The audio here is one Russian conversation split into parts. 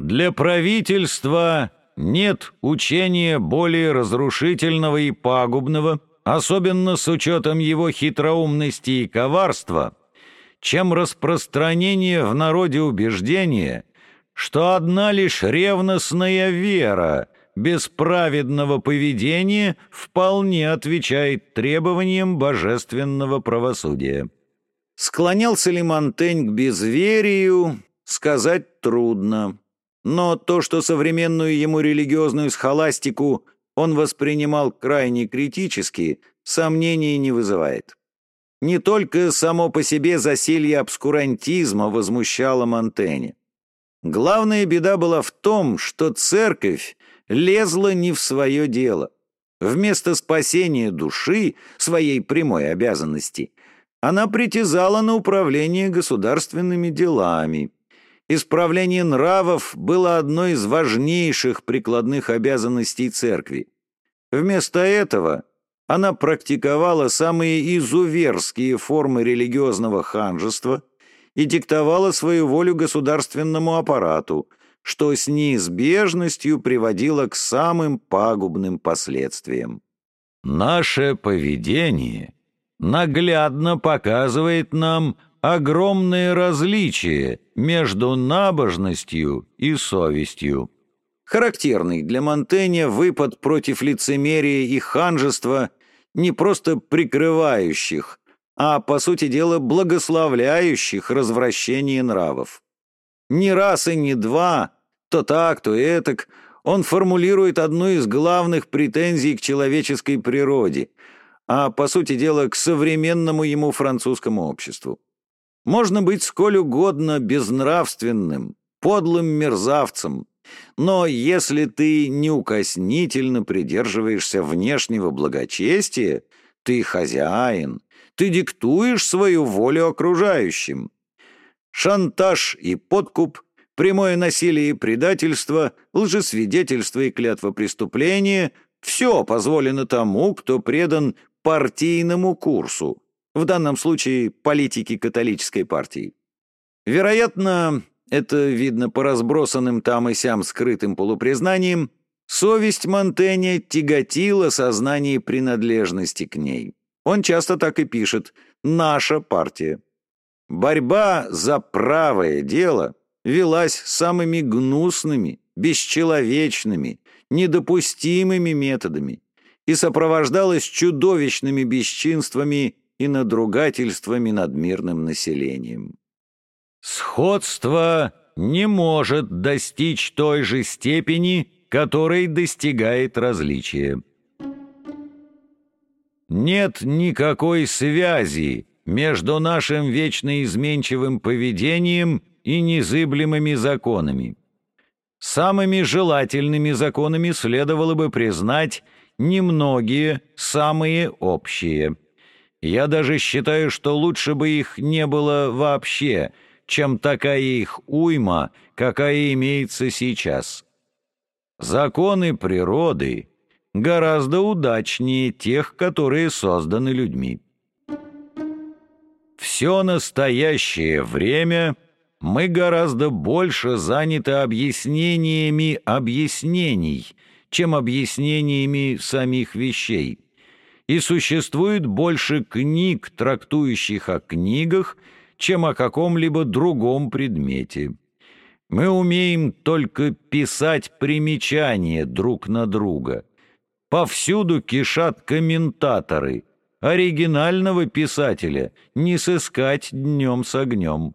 Для правительства нет учения более разрушительного и пагубного, особенно с учетом его хитроумности и коварства, чем распространение в народе убеждения, что одна лишь ревностная вера без праведного поведения вполне отвечает требованиям божественного правосудия. Склонялся ли Монтень к безверию, сказать трудно. Но то, что современную ему религиозную схоластику он воспринимал крайне критически, сомнений не вызывает. Не только само по себе засилье обскурантизма возмущало Монтэне. Главная беда была в том, что церковь лезла не в свое дело. Вместо спасения души, своей прямой обязанности, она притязала на управление государственными делами. Исправление нравов было одной из важнейших прикладных обязанностей церкви. Вместо этого она практиковала самые изуверские формы религиозного ханжества и диктовала свою волю государственному аппарату, что с неизбежностью приводило к самым пагубным последствиям. Наше поведение наглядно показывает нам огромное различие между набожностью и совестью. Характерный для Монтэня выпад против лицемерия и ханжества, не просто прикрывающих, а, по сути дела, благословляющих развращение нравов. Ни раз и ни два, то так, то этак, он формулирует одну из главных претензий к человеческой природе, а, по сути дела, к современному ему французскому обществу. Можно быть сколь угодно безнравственным, подлым мерзавцем, но если ты неукоснительно придерживаешься внешнего благочестия, ты хозяин, ты диктуешь свою волю окружающим. Шантаж и подкуп, прямое насилие и предательство, лжесвидетельство и клятва преступления — все позволено тому, кто предан партийному курсу, в данном случае политики католической партии. Вероятно, это видно по разбросанным там и сям скрытым полупризнаниям, совесть Монтэня тяготила сознание принадлежности к ней. Он часто так и пишет «наша партия». Борьба за правое дело велась самыми гнусными, бесчеловечными, недопустимыми методами и сопровождалась чудовищными бесчинствами и надругательствами над мирным населением. Сходство не может достичь той же степени, которой достигает различие. Нет никакой связи между нашим вечно изменчивым поведением и незыблемыми законами. Самыми желательными законами следовало бы признать немногие, самые общие – я даже считаю, что лучше бы их не было вообще, чем такая их уйма, какая имеется сейчас. Законы природы гораздо удачнее тех, которые созданы людьми. Все настоящее время мы гораздо больше заняты объяснениями объяснений, чем объяснениями самих вещей и существует больше книг, трактующих о книгах, чем о каком-либо другом предмете. Мы умеем только писать примечания друг на друга. Повсюду кишат комментаторы. Оригинального писателя не сыскать днем с огнем.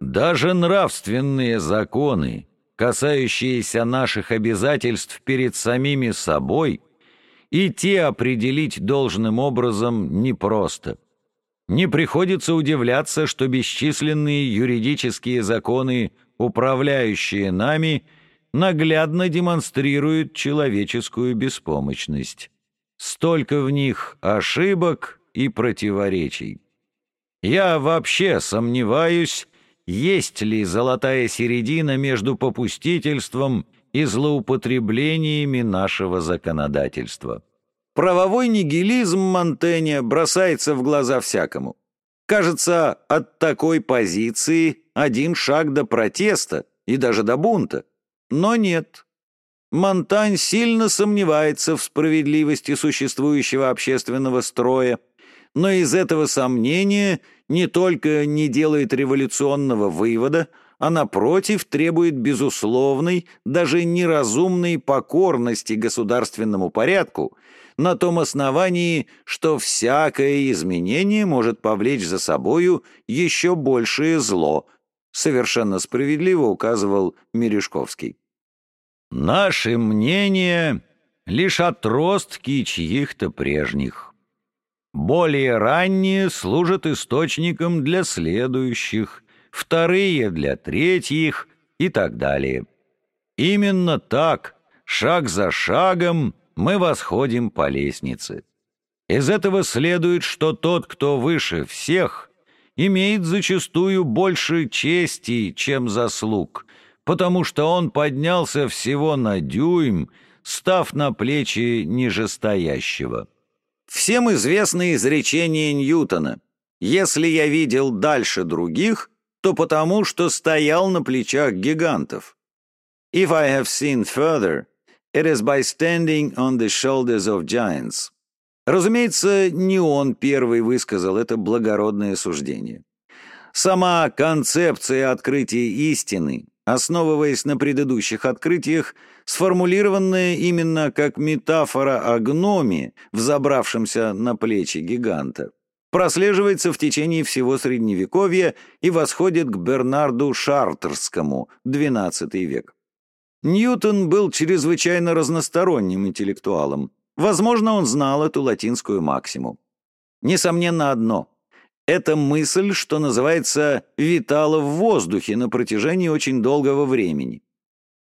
Даже нравственные законы, касающиеся наших обязательств перед самими собой – и те определить должным образом непросто. Не приходится удивляться, что бесчисленные юридические законы, управляющие нами, наглядно демонстрируют человеческую беспомощность. Столько в них ошибок и противоречий. Я вообще сомневаюсь, есть ли золотая середина между попустительством и злоупотреблениями нашего законодательства. Правовой нигилизм Монтэня бросается в глаза всякому. Кажется, от такой позиции один шаг до протеста и даже до бунта. Но нет. Монтань сильно сомневается в справедливости существующего общественного строя, но из этого сомнения не только не делает революционного вывода, а напротив требует безусловной, даже неразумной покорности государственному порядку, на том основании, что всякое изменение может повлечь за собою еще большее зло, совершенно справедливо указывал Мережковский. Наши мнения — лишь отростки чьих-то прежних. Более ранние служат источником для следующих, вторые для третьих и так далее. Именно так, шаг за шагом, мы восходим по лестнице. Из этого следует, что тот, кто выше всех, имеет зачастую больше чести, чем заслуг, потому что он поднялся всего на дюйм, став на плечи нижестоящего. Всем известно изречение Ньютона «Если я видел дальше других, то потому, что стоял на плечах гигантов». «If I have seen further, it is by standing on the shoulders of giants». Разумеется, не он первый высказал это благородное суждение. Сама концепция открытия истины, основываясь на предыдущих открытиях, сформулированная именно как метафора о гноме, взобравшемся на плечи гиганта, прослеживается в течение всего Средневековья и восходит к Бернарду Шартерскому, XII век. Ньютон был чрезвычайно разносторонним интеллектуалом. Возможно, он знал эту латинскую максиму. Несомненно одно — эта мысль, что называется, витала в воздухе на протяжении очень долгого времени.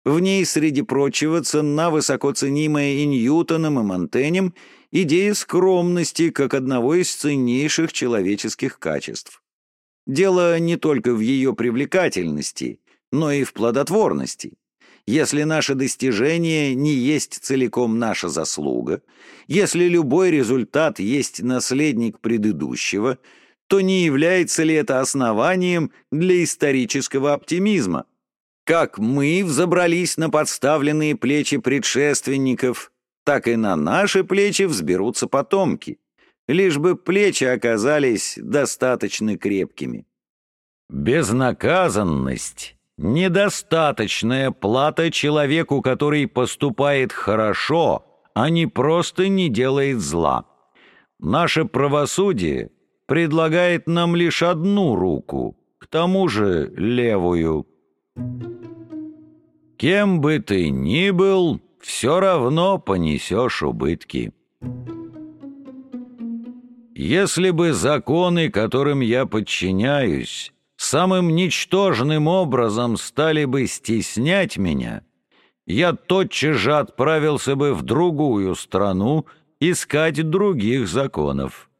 В ней, среди прочего, цена высоко ценимая и Ньютоном, и Монтенем, идея скромности как одного из ценнейших человеческих качеств. Дело не только в ее привлекательности, но и в плодотворности. Если наше достижение не есть целиком наша заслуга, если любой результат есть наследник предыдущего, то не является ли это основанием для исторического оптимизма? Как мы взобрались на подставленные плечи предшественников, так и на наши плечи взберутся потомки, лишь бы плечи оказались достаточно крепкими. Безнаказанность — недостаточная плата человеку, который поступает хорошо, а не просто не делает зла. Наше правосудие предлагает нам лишь одну руку, к тому же левую — Кем бы ты ни был, все равно понесешь убытки. Если бы законы, которым я подчиняюсь, самым ничтожным образом стали бы стеснять меня, я тотчас же отправился бы в другую страну искать других законов.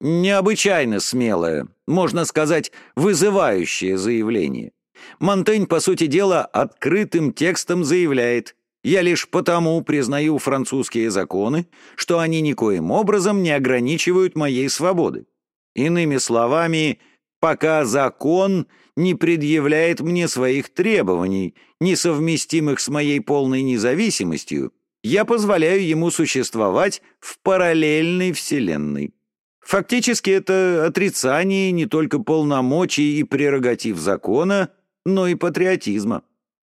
Необычайно смелое, можно сказать, вызывающее заявление. Монтень, по сути дела, открытым текстом заявляет «Я лишь потому признаю французские законы, что они никоим образом не ограничивают моей свободы». Иными словами, пока закон не предъявляет мне своих требований, несовместимых с моей полной независимостью, я позволяю ему существовать в параллельной вселенной. Фактически это отрицание не только полномочий и прерогатив закона, но и патриотизма.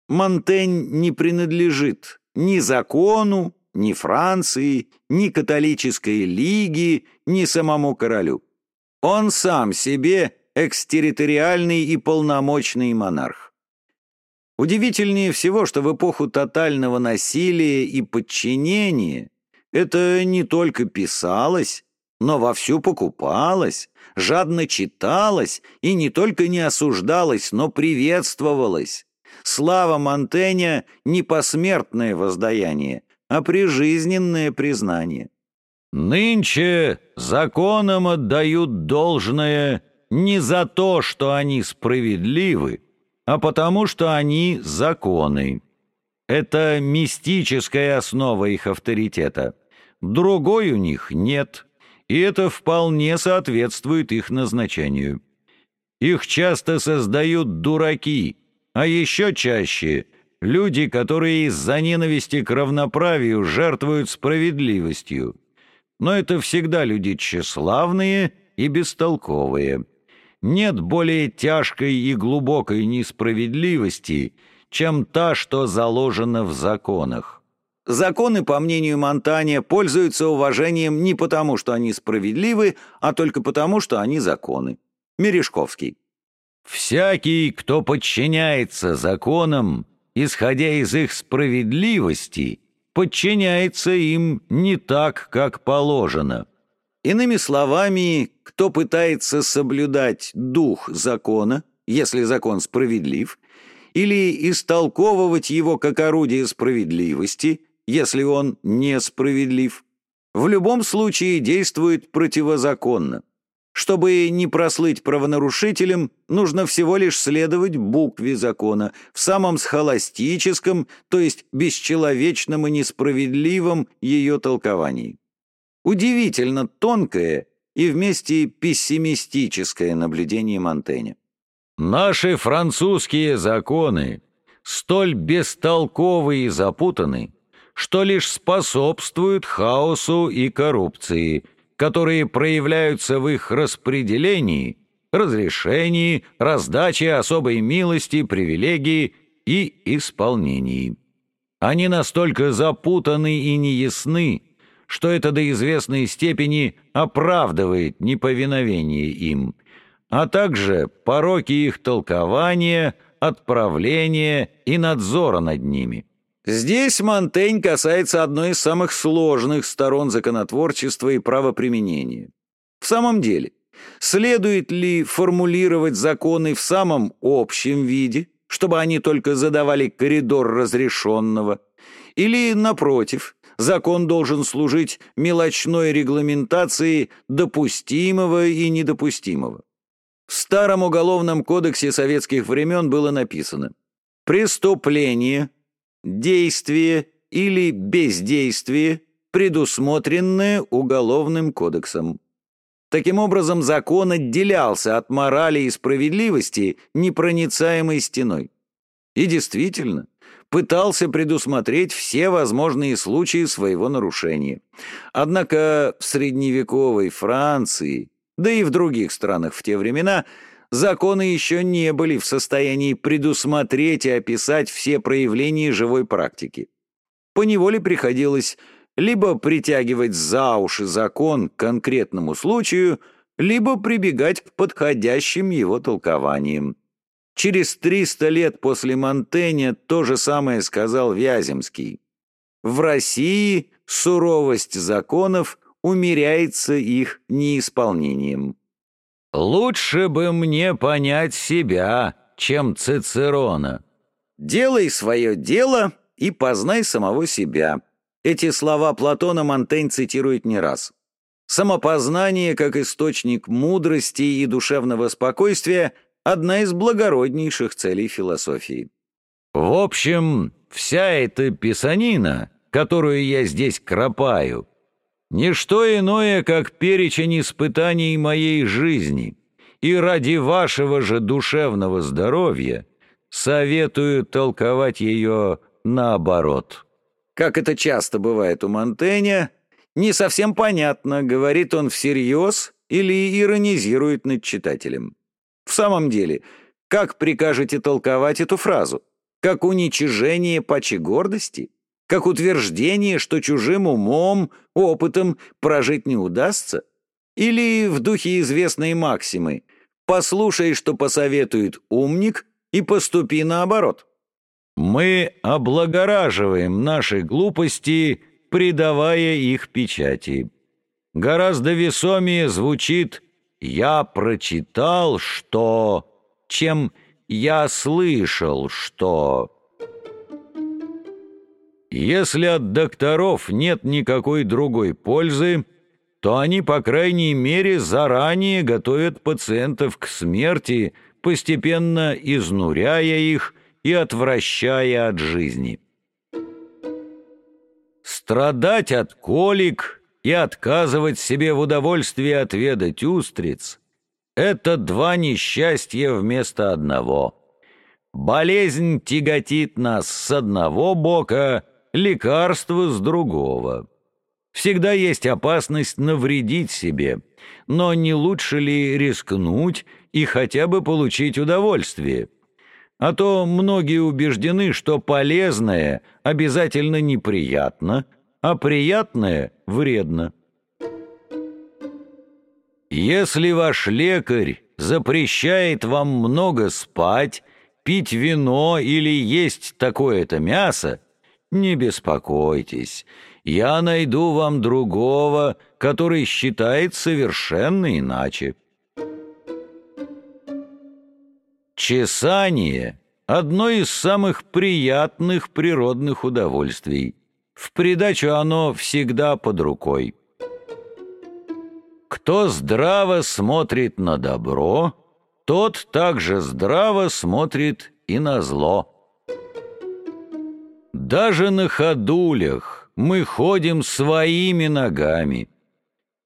Монтень не принадлежит ни закону, ни Франции, ни католической лиге, ни самому королю. Он сам себе экстерриториальный и полномочный монарх. Удивительнее всего, что в эпоху тотального насилия и подчинения это не только писалось, но вовсю покупалось, жадно читалось и не только не осуждалось, но приветствовалось. Слава Монтэня — не посмертное воздаяние, а прижизненное признание. Нынче законам отдают должное не за то, что они справедливы, а потому что они законы. Это мистическая основа их авторитета. Другой у них нет — и это вполне соответствует их назначению. Их часто создают дураки, а еще чаще — люди, которые из-за ненависти к равноправию жертвуют справедливостью. Но это всегда люди тщеславные и бестолковые. Нет более тяжкой и глубокой несправедливости, чем та, что заложена в законах. Законы, по мнению Монтане, пользуются уважением не потому, что они справедливы, а только потому, что они законы. Мережковский. «Всякий, кто подчиняется законам, исходя из их справедливости, подчиняется им не так, как положено». Иными словами, кто пытается соблюдать дух закона, если закон справедлив, или истолковывать его как орудие справедливости, если он несправедлив, в любом случае действует противозаконно. Чтобы не прослыть правонарушителем, нужно всего лишь следовать букве закона в самом схоластическом, то есть бесчеловечном и несправедливом ее толковании. Удивительно тонкое и вместе пессимистическое наблюдение Монтэня. «Наши французские законы столь бестолковы и запутаны, что лишь способствуют хаосу и коррупции, которые проявляются в их распределении, разрешении, раздаче особой милости, привилегии и исполнении. Они настолько запутаны и неясны, что это до известной степени оправдывает неповиновение им, а также пороки их толкования, отправления и надзора над ними. Здесь Монтень касается одной из самых сложных сторон законотворчества и правоприменения. В самом деле, следует ли формулировать законы в самом общем виде, чтобы они только задавали коридор разрешенного, или, напротив, закон должен служить мелочной регламентацией допустимого и недопустимого? В Старом Уголовном кодексе советских времен было написано «Преступление, действие или бездействие, предусмотренное Уголовным кодексом». Таким образом, закон отделялся от морали и справедливости непроницаемой стеной. И действительно, пытался предусмотреть все возможные случаи своего нарушения. Однако в средневековой Франции да и в других странах в те времена законы еще не были в состоянии предусмотреть и описать все проявления живой практики. Поневоле приходилось либо притягивать за уши закон к конкретному случаю, либо прибегать к подходящим его толкованиям. Через 300 лет после Монтэня то же самое сказал Вяземский. В России суровость законов умеряется их неисполнением. «Лучше бы мне понять себя, чем Цицерона. Делай свое дело и познай самого себя». Эти слова Платона Монтень цитирует не раз. Самопознание, как источник мудрости и душевного спокойствия, одна из благороднейших целей философии. В общем, вся эта писанина, которую я здесь кропаю, Ничто иное, как перечень испытаний моей жизни, и ради вашего же душевного здоровья советую толковать ее наоборот. Как это часто бывает у Монтэня, не совсем понятно, говорит он всерьез или иронизирует над читателем. В самом деле, как прикажете толковать эту фразу? Как уничижение пачи гордости? Как утверждение, что чужим умом, опытом прожить не удастся? Или в духе известной максимы «послушай, что посоветует умник, и поступи наоборот»? Мы облагораживаем наши глупости, придавая их печати. Гораздо весомее звучит «я прочитал, что...» чем «я слышал, что...» Если от докторов нет никакой другой пользы, то они, по крайней мере, заранее готовят пациентов к смерти, постепенно изнуряя их и отвращая от жизни. Страдать от колик и отказывать себе в удовольствии отведать устриц — это два несчастья вместо одного. Болезнь тяготит нас с одного бока, лекарство с другого. Всегда есть опасность навредить себе, но не лучше ли рискнуть и хотя бы получить удовольствие? А то многие убеждены, что полезное обязательно неприятно, а приятное вредно. Если ваш лекарь запрещает вам много спать, пить вино или есть такое-то мясо, не беспокойтесь, я найду вам другого, который считает совершенно иначе. Чесание — одно из самых приятных природных удовольствий. В придачу оно всегда под рукой. Кто здраво смотрит на добро, тот также здраво смотрит и на зло. Даже на ходулях мы ходим своими ногами.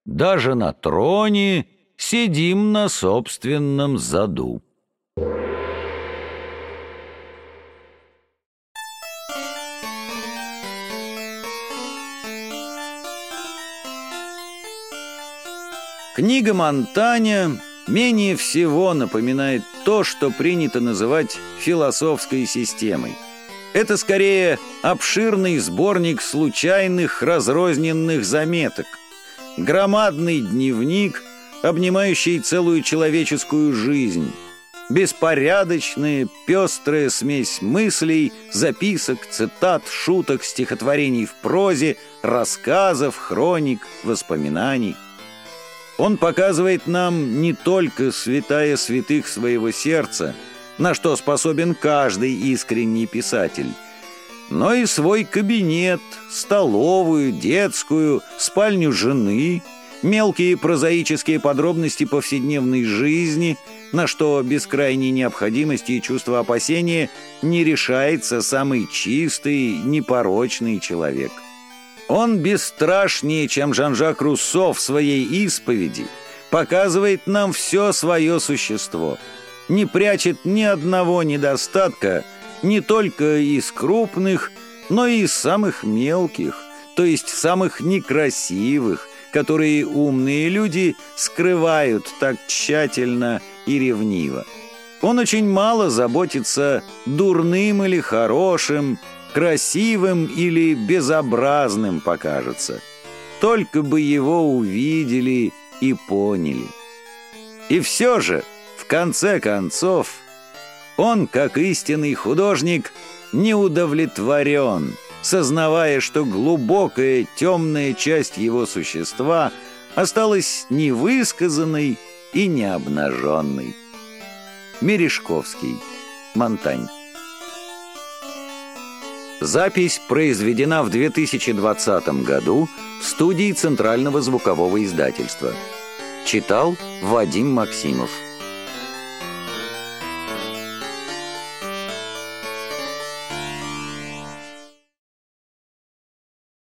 Даже на троне сидим на собственном заду. Книга Монтаня менее всего напоминает то, что принято называть философской системой. Это скорее обширный сборник случайных разрозненных заметок, громадный дневник, обнимающий целую человеческую жизнь, беспорядочная, пестрая смесь мыслей, записок, цитат, шуток, стихотворений в прозе, рассказов, хроник, воспоминаний – он показывает нам не только святая святых своего сердца, на что способен каждый искренний писатель, но и свой кабинет, столовую, детскую, спальню жены, мелкие прозаические подробности повседневной жизни, на что без крайней необходимости и чувства опасения не решается самый чистый, непорочный человек. Он бесстрашнее, чем Жан-Жак Руссо в своей исповеди, показывает нам все свое существо, не прячет ни одного недостатка, не только из крупных, но и из самых мелких, то есть самых некрасивых, которые умные люди скрывают так тщательно и ревниво. Он очень мало заботится дурным или хорошим, красивым или безобразным покажется. Только бы его увидели и поняли. И все же, конце концов, он, как истинный художник, не удовлетворен, сознавая, что глубокая темная часть его существа осталась невысказанной и необнаженной. Мережковский. Монтань. Запись произведена в 2020 году в студии Центрального звукового издательства. Читал Вадим Максимов.